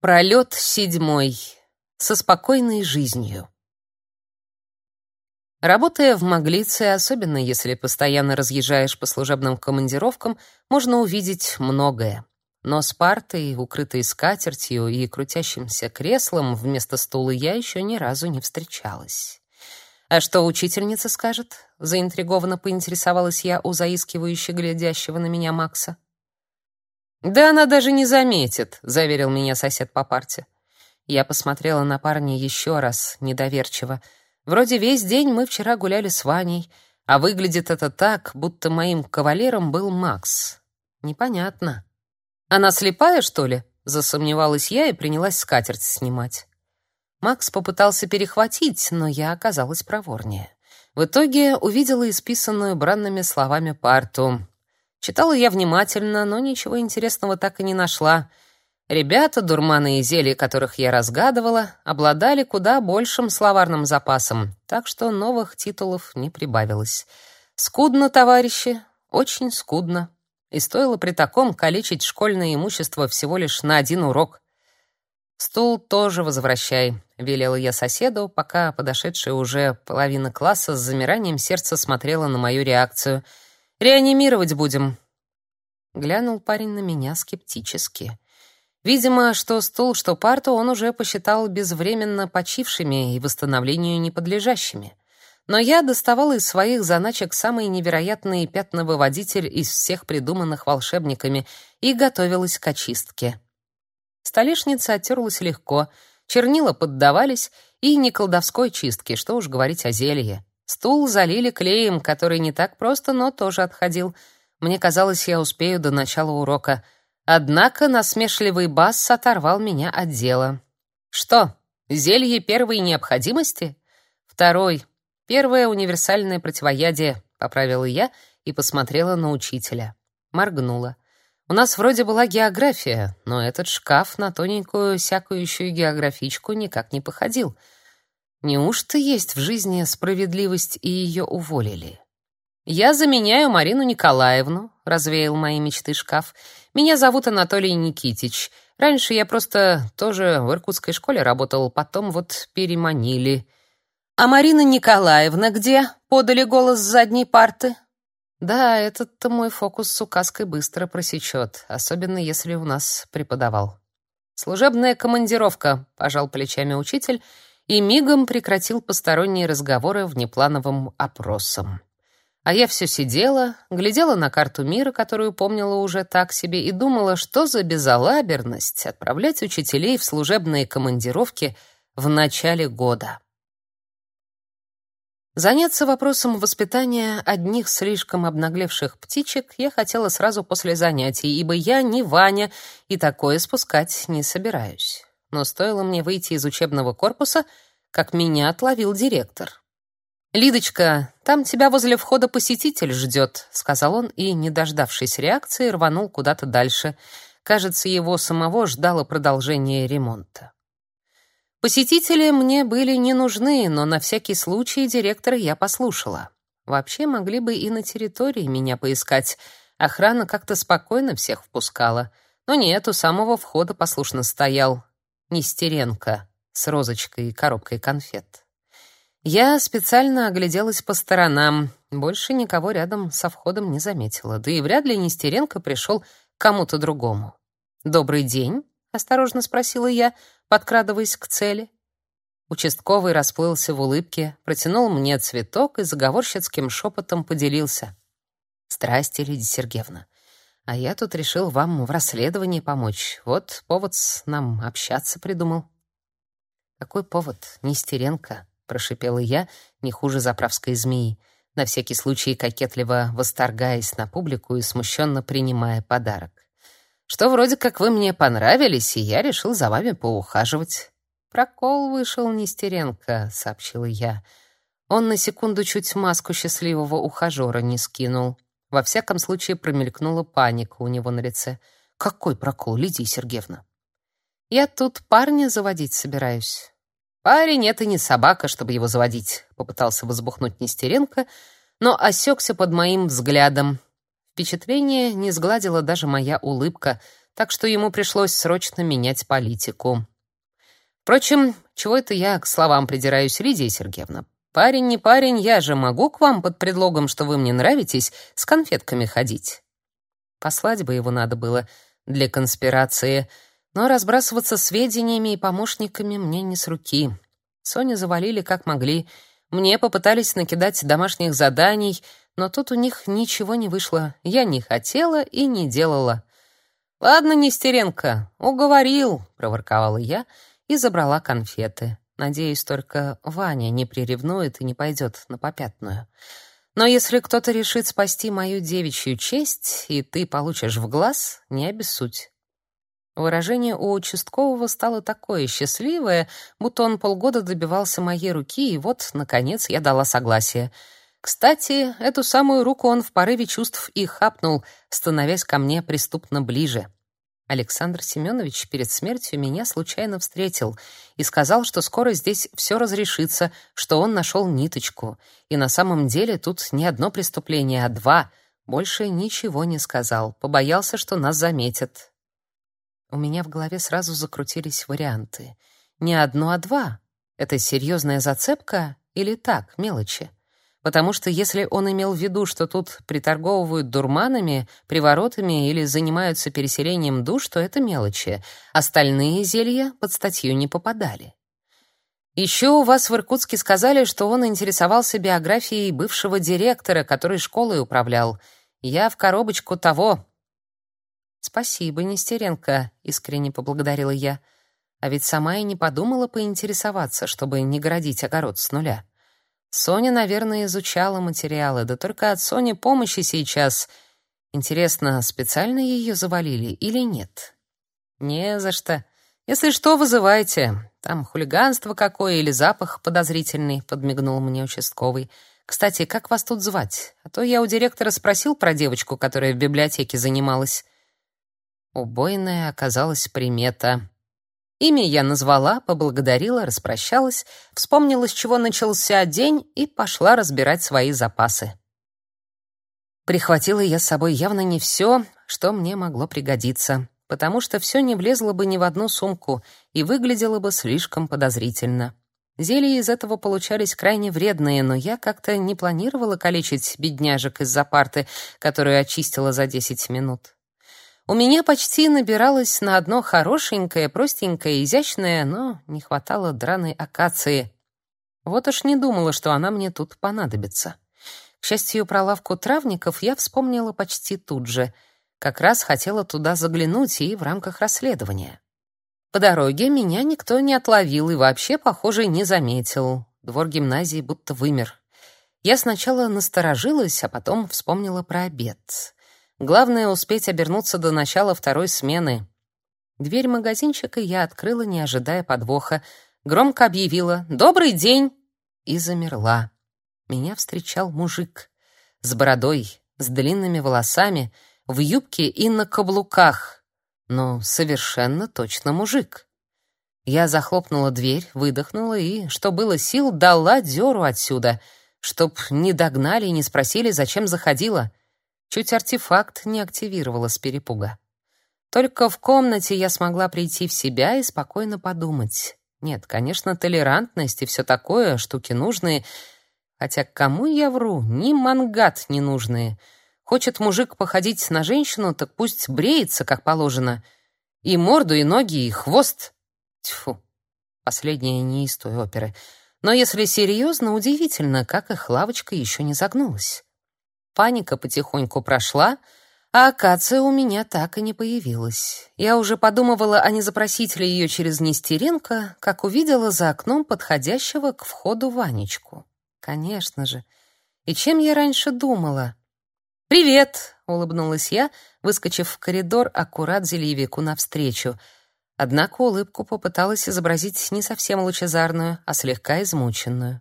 Пролет седьмой. Со спокойной жизнью. Работая в Маглице, особенно если постоянно разъезжаешь по служебным командировкам, можно увидеть многое. Но с партой, укрытой скатертью и крутящимся креслом вместо стула я еще ни разу не встречалась. «А что учительница скажет?» — заинтригованно поинтересовалась я у заискивающе глядящего на меня Макса. «Да она даже не заметит», — заверил меня сосед по парте. Я посмотрела на парня еще раз, недоверчиво. Вроде весь день мы вчера гуляли с Ваней, а выглядит это так, будто моим кавалером был Макс. Непонятно. Она слепая, что ли? Засомневалась я и принялась скатерть снимать. Макс попытался перехватить, но я оказалась проворнее. В итоге увидела исписанную бранными словами парту. Читала я внимательно, но ничего интересного так и не нашла. Ребята, дурманы и зелья, которых я разгадывала, обладали куда большим словарным запасом, так что новых титулов не прибавилось. Скудно, товарищи, очень скудно. И стоило при таком калечить школьное имущество всего лишь на один урок. «Стул тоже возвращай», — велела я соседу, пока подошедшая уже половина класса с замиранием сердца смотрела на мою реакцию — Реанимировать будем. Глянул парень на меня скептически. Видимо, что стул, что парту он уже посчитал безвременно почившими и восстановлению неподлежащими. Но я доставала из своих заначек самый невероятный пятновыводитель из всех придуманных волшебниками и готовилась к очистке. Столешница оттерлась легко, чернила поддавались, и не колдовской чистки, что уж говорить о зелье. Стул залили клеем, который не так просто, но тоже отходил. Мне казалось, я успею до начала урока. Однако насмешливый бас оторвал меня от дела. Что? Зелье первой необходимости? Второй. Первое универсальное противоядие, поправила я и посмотрела на учителя. Моргнула. У нас вроде была география, но этот шкаф на тоненькую сякающую географичку никак не походил. Неужто есть в жизни справедливость и ее уволили? Я заменяю Марину Николаевну, развеял мои мечты шкаф. Меня зовут Анатолий Никитич. Раньше я просто тоже в иркутской школе работал, потом вот переманили. А Марина Николаевна где? подали голос с задней парты. Да, этот-то мой фокус с указкой быстро просечет, особенно если у нас преподавал. Служебная командировка, пожал плечами учитель и мигом прекратил посторонние разговоры внеплановым опросом. А я все сидела, глядела на карту мира, которую помнила уже так себе, и думала, что за безалаберность отправлять учителей в служебные командировки в начале года. Заняться вопросом воспитания одних слишком обнаглевших птичек я хотела сразу после занятий, ибо я не Ваня и такое спускать не собираюсь но стоило мне выйти из учебного корпуса, как меня отловил директор. «Лидочка, там тебя возле входа посетитель ждет», — сказал он и, не дождавшись реакции, рванул куда-то дальше. Кажется, его самого ждало продолжение ремонта. Посетители мне были не нужны, но на всякий случай директора я послушала. Вообще могли бы и на территории меня поискать. Охрана как-то спокойно всех впускала. Но нет, у самого входа послушно стоял, Нестеренко с розочкой и коробкой конфет. Я специально огляделась по сторонам, больше никого рядом со входом не заметила, да и вряд ли Нестеренко пришел к кому-то другому. «Добрый день», — осторожно спросила я, подкрадываясь к цели. Участковый расплылся в улыбке, протянул мне цветок и заговорщицким шепотом поделился. «Здрасте, Лидия Сергеевна. А я тут решил вам в расследовании помочь. Вот повод нам общаться придумал. Какой повод, Нестеренко, прошипела я, не хуже заправской змеи, на всякий случай кокетливо восторгаясь на публику и смущенно принимая подарок. Что вроде как вы мне понравились, и я решил за вами поухаживать. Прокол вышел Нестеренко, сообщила я. Он на секунду чуть маску счастливого ухажера не скинул. Во всяком случае, промелькнула паника у него на лице. «Какой прокол, Лидия Сергеевна?» «Я тут парня заводить собираюсь». «Парень — это не собака, чтобы его заводить», — попытался возбухнуть Нестеренко, но осекся под моим взглядом. Впечатление не сгладила даже моя улыбка, так что ему пришлось срочно менять политику. Впрочем, чего это я к словам придираюсь, Лидия Сергеевна? Парень не парень, я же могу к вам под предлогом, что вы мне нравитесь, с конфетками ходить. Послать бы его надо было для конспирации, но разбрасываться сведениями и помощниками мне не с руки. Соню завалили как могли. Мне попытались накидать домашних заданий, но тут у них ничего не вышло. Я не хотела и не делала. Ладно, Нестеренко, уговорил, проворковала я и забрала конфеты. Надеюсь, только Ваня не приревнует и не пойдет на попятную. Но если кто-то решит спасти мою девичью честь, и ты получишь в глаз, не обессудь. Выражение у участкового стало такое счастливое, будто он полгода добивался моей руки, и вот, наконец, я дала согласие. Кстати, эту самую руку он в порыве чувств и хапнул, становясь ко мне преступно ближе. Александр Семенович перед смертью меня случайно встретил и сказал, что скоро здесь все разрешится, что он нашел ниточку. И на самом деле тут не одно преступление, а два. Больше ничего не сказал, побоялся, что нас заметят. У меня в голове сразу закрутились варианты. Не одно, а два. Это серьезная зацепка или так, мелочи? Потому что если он имел в виду, что тут приторговывают дурманами, приворотами или занимаются переселением душ, то это мелочи. Остальные зелья под статью не попадали. Еще у вас в Иркутске сказали, что он интересовался биографией бывшего директора, который школой управлял. Я в коробочку того. Спасибо, Нестеренко, искренне поблагодарила я. А ведь сама и не подумала поинтересоваться, чтобы не городить огород с нуля. Соня, наверное, изучала материалы, да только от Сони помощи сейчас. Интересно, специально ее завалили или нет? Не за что. Если что, вызывайте. Там хулиганство какое или запах подозрительный, подмигнул мне участковый. Кстати, как вас тут звать? А то я у директора спросил про девочку, которая в библиотеке занималась. Убойная оказалась примета. Имя я назвала, поблагодарила, распрощалась, вспомнила, с чего начался день и пошла разбирать свои запасы. Прихватила я с собой явно не все, что мне могло пригодиться, потому что все не влезло бы ни в одну сумку и выглядело бы слишком подозрительно. Зелья из этого получались крайне вредные, но я как-то не планировала калечить бедняжек из-за парты, которую очистила за 10 минут. У меня почти набиралось на одно хорошенькое, простенькое, изящное, но не хватало драной акации. Вот уж не думала, что она мне тут понадобится. К счастью, про лавку травников я вспомнила почти тут же. Как раз хотела туда заглянуть и в рамках расследования. По дороге меня никто не отловил и вообще, похоже, не заметил. Двор гимназии будто вымер. Я сначала насторожилась, а потом вспомнила про обед. Главное успеть обернуться до начала второй смены. Дверь магазинчика я открыла, не ожидая подвоха, громко объявила: "Добрый день!" и замерла. Меня встречал мужик с бородой, с длинными волосами, в юбке и на каблуках, но совершенно точно мужик. Я захлопнула дверь, выдохнула и, что было сил, дала дёру отсюда, чтоб не догнали и не спросили, зачем заходила. Чуть артефакт не активировала с перепуга. Только в комнате я смогла прийти в себя и спокойно подумать. Нет, конечно, толерантность и все такое, штуки нужные. Хотя кому я вру? Ни мангат не нужные. Хочет мужик походить на женщину, так пусть бреется, как положено. И морду, и ноги, и хвост. Тьфу, последнее не из той оперы. Но если серьезно, удивительно, как их лавочка еще не загнулась. Паника потихоньку прошла, а акация у меня так и не появилась. Я уже подумывала, а не запросить ли ее через Нестеренко, как увидела за окном подходящего к входу Ванечку. Конечно же. И чем я раньше думала? «Привет!» — улыбнулась я, выскочив в коридор аккурат Зельевику навстречу. Однако улыбку попыталась изобразить не совсем лучезарную, а слегка измученную.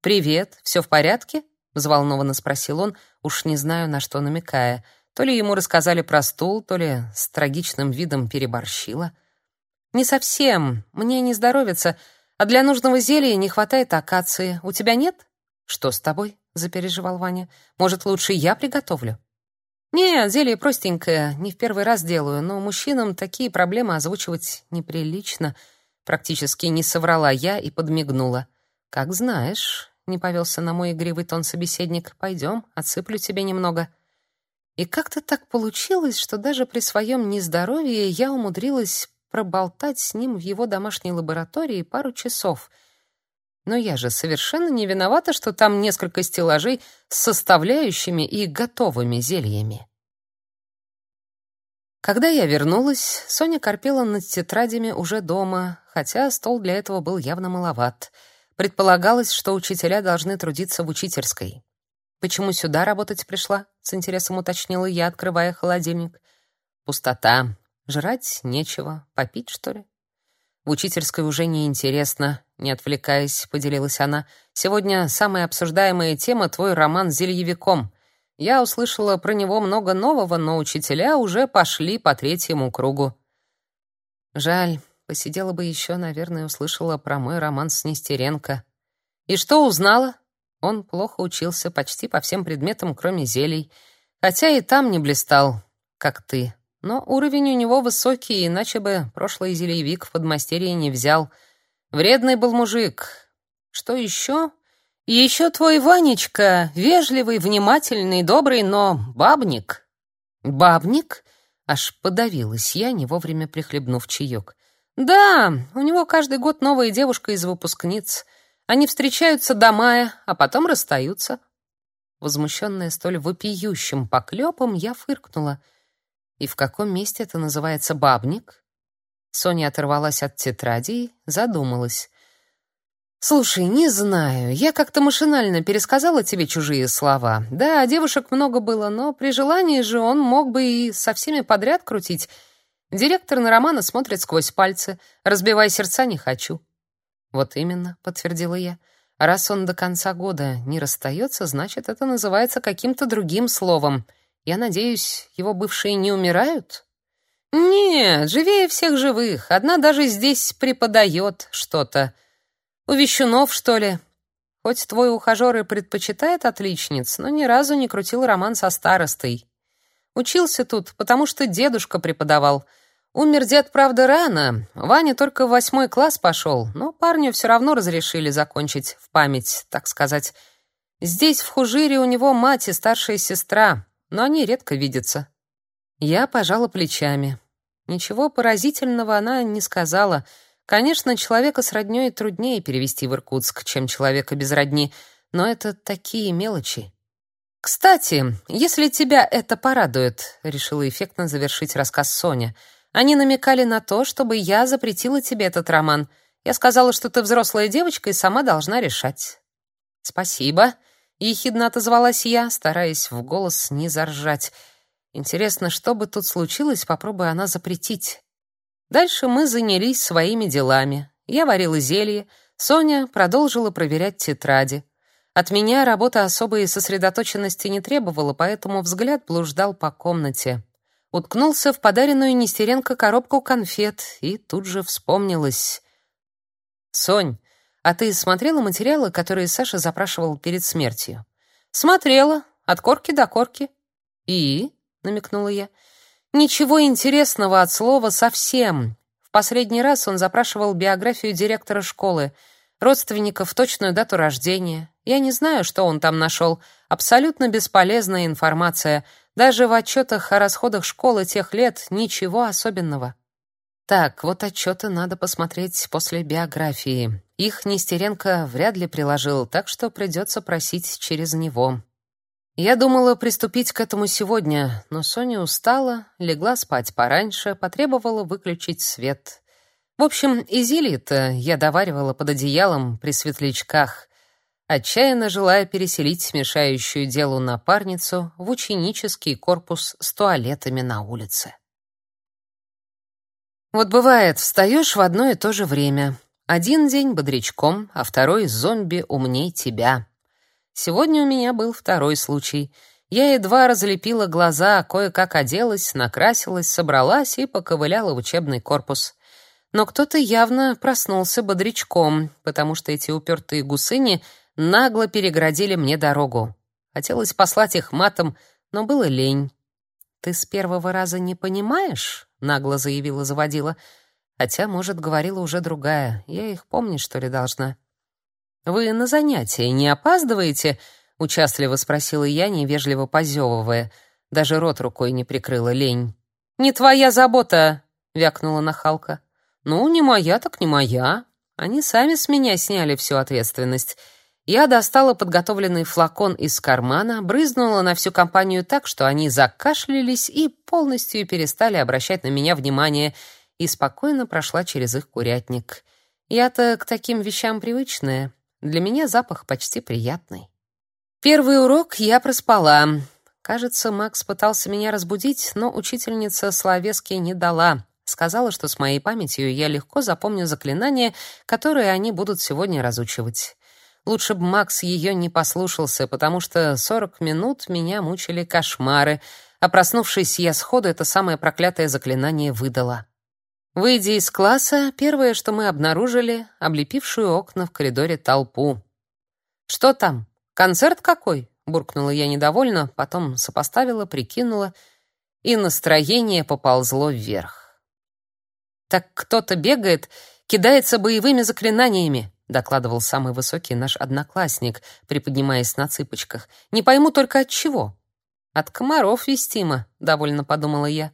«Привет, все в порядке?» Взволнованно спросил он, уж не знаю, на что намекая. То ли ему рассказали про стул, то ли с трагичным видом переборщила. Не совсем, мне не здоровится, а для нужного зелья не хватает акации. У тебя нет? Что с тобой? запереживал Ваня. Может, лучше я приготовлю? «Нет, зелье простенькое, не в первый раз делаю, но мужчинам такие проблемы озвучивать неприлично». Практически не соврала я и подмигнула. «Как знаешь», — не повелся на мой игривый тон собеседник, «пойдем, отсыплю тебе немного». И как-то так получилось, что даже при своем нездоровье я умудрилась проболтать с ним в его домашней лаборатории пару часов. Но я же совершенно не виновата, что там несколько стеллажей с составляющими и готовыми зельями. Когда я вернулась, Соня корпела над тетрадями уже дома, хотя стол для этого был явно маловат. Предполагалось, что учителя должны трудиться в учительской. «Почему сюда работать пришла?» — с интересом уточнила я, открывая холодильник. «Пустота. Жрать нечего. Попить, что ли?» «В учительской уже не интересно», — не отвлекаясь, поделилась она. «Сегодня самая обсуждаемая тема — твой роман с зельевиком. Я услышала про него много нового, но учителя уже пошли по третьему кругу. Жаль, посидела бы еще, наверное, услышала про мой роман с Нестеренко. И что узнала? Он плохо учился почти по всем предметам, кроме зелий, хотя и там не блистал, как ты. Но уровень у него высокий, иначе бы прошлый зельевик в подмастерье не взял. Вредный был мужик. Что еще? И еще твой Ванечка, вежливый, внимательный, добрый, но бабник. Бабник? Аж подавилась я, не вовремя прихлебнув чаек. Да, у него каждый год новая девушка из выпускниц. Они встречаются до мая, а потом расстаются. Возмущенная столь вопиющим поклепом, я фыркнула. И в каком месте это называется бабник? Соня оторвалась от тетради задумалась. Слушай, не знаю. Я как-то машинально пересказала тебе чужие слова. Да, девушек много было, но при желании же он мог бы и со всеми подряд крутить. Директор на Романа смотрит сквозь пальцы. Разбивай сердца не хочу. Вот именно, подтвердила я. Раз он до конца года не расстается, значит, это называется каким-то другим словом. Я надеюсь, его бывшие не умирают? Нет, живее всех живых. Одна даже здесь преподает что-то. У Вещунов, что ли? Хоть твой ухажер и предпочитает отличниц, но ни разу не крутил роман со старостой. Учился тут, потому что дедушка преподавал. Умер дед, правда, рано. Ваня только в восьмой класс пошел, но парню все равно разрешили закончить в память, так сказать. Здесь, в Хужире, у него мать и старшая сестра, но они редко видятся. Я пожала плечами. Ничего поразительного она не сказала — Конечно, человека с роднёй труднее перевести в Иркутск, чем человека без родни, но это такие мелочи. Кстати, если тебя это порадует, решила эффектно завершить рассказ Соня. Они намекали на то, чтобы я запретила тебе этот роман. Я сказала, что ты взрослая девочка и сама должна решать. Спасибо, ехидно отозвалась я, стараясь в голос не заржать. Интересно, что бы тут случилось, попробуй она запретить. Дальше мы занялись своими делами. Я варила зелье, Соня продолжила проверять тетради. От меня работа особой сосредоточенности не требовала, поэтому взгляд блуждал по комнате. Уткнулся в подаренную Нестеренко коробку конфет и тут же вспомнилось. «Сонь, а ты смотрела материалы, которые Саша запрашивал перед смертью?» «Смотрела, от корки до корки». «И?» — намекнула я. Ничего интересного от слова совсем. В последний раз он запрашивал биографию директора школы, родственников, точную дату рождения. Я не знаю, что он там нашел. Абсолютно бесполезная информация. Даже в отчетах о расходах школы тех лет ничего особенного. Так, вот отчеты надо посмотреть после биографии. Их Нестеренко вряд ли приложил, так что придется просить через него. Я думала приступить к этому сегодня, но Соня устала, легла спать пораньше, потребовала выключить свет. В общем, и зелье-то я доваривала под одеялом при светлячках, отчаянно желая переселить мешающую делу напарницу в ученический корпус с туалетами на улице. Вот бывает, встаешь в одно и то же время. Один день бодрячком, а второй зомби умней тебя. Сегодня у меня был второй случай. Я едва разлепила глаза, кое-как оделась, накрасилась, собралась и поковыляла в учебный корпус. Но кто-то явно проснулся бодрячком, потому что эти упертые гусыни нагло переградили мне дорогу. Хотелось послать их матом, но было лень. ты с первого раза не понимаешь?» — нагло заявила заводила. Хотя, может, говорила уже другая. Я их помнить, что ли, должна. «Вы на занятия не опаздываете?» — участливо спросила я, невежливо позевывая. Даже рот рукой не прикрыла лень. «Не твоя забота!» — вякнула нахалка. «Ну, не моя, так не моя. Они сами с меня сняли всю ответственность». Я достала подготовленный флакон из кармана, брызнула на всю компанию так, что они закашлялись и полностью перестали обращать на меня внимание, и спокойно прошла через их курятник. Я-то к таким вещам привычная. Для меня запах почти приятный. Первый урок я проспала. Кажется, Макс пытался меня разбудить, но учительница словески не дала. Сказала, что с моей памятью я легко запомню заклинания, которые они будут сегодня разучивать. Лучше бы Макс ее не послушался, потому что 40 минут меня мучили кошмары, а проснувшись я сходу это самое проклятое заклинание выдала. Выйдя из класса, первое, что мы обнаружили, облепившую окна в коридоре толпу. «Что там? Концерт какой?» — буркнула я недовольно, потом сопоставила, прикинула, и настроение поползло вверх. «Так кто-то бегает, кидается боевыми заклинаниями», — докладывал самый высокий наш одноклассник, приподнимаясь на цыпочках. «Не пойму только от чего». «От комаров вестимо», — довольно подумала я.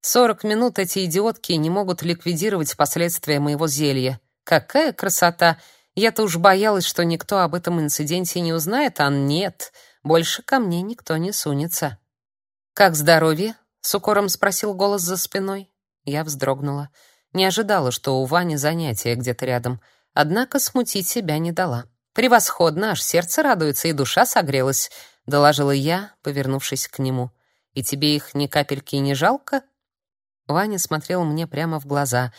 Сорок минут эти идиотки не могут ликвидировать последствия моего зелья. Какая красота! Я-то уж боялась, что никто об этом инциденте не узнает, а нет, больше ко мне никто не сунется. «Как здоровье?» — с укором спросил голос за спиной. Я вздрогнула. Не ожидала, что у Вани занятие где-то рядом, однако смутить себя не дала. «Превосходно, аж сердце радуется и душа согрелась», — доложила я, повернувшись к нему. «И тебе их ни капельки не жалко?» Ваня смотрел мне прямо в глаза,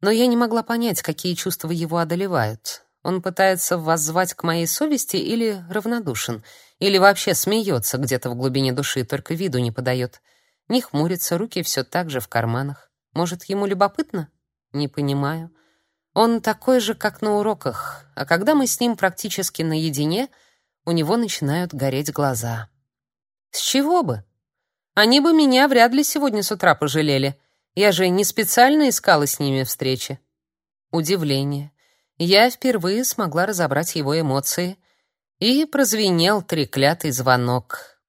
но я не могла понять, какие чувства его одолевают. Он пытается воззвать к моей совести или равнодушен, или вообще смеется где-то в глубине души, только виду не подает. Не хмурится, руки все так же в карманах. Может, ему любопытно? Не понимаю. Он такой же, как на уроках, а когда мы с ним практически наедине, у него начинают гореть глаза. С чего бы? Они бы меня вряд ли сегодня с утра пожалели. Я же не специально искала с ними встречи. Удивление. Я впервые смогла разобрать его эмоции, и прозвенел треклятый звонок.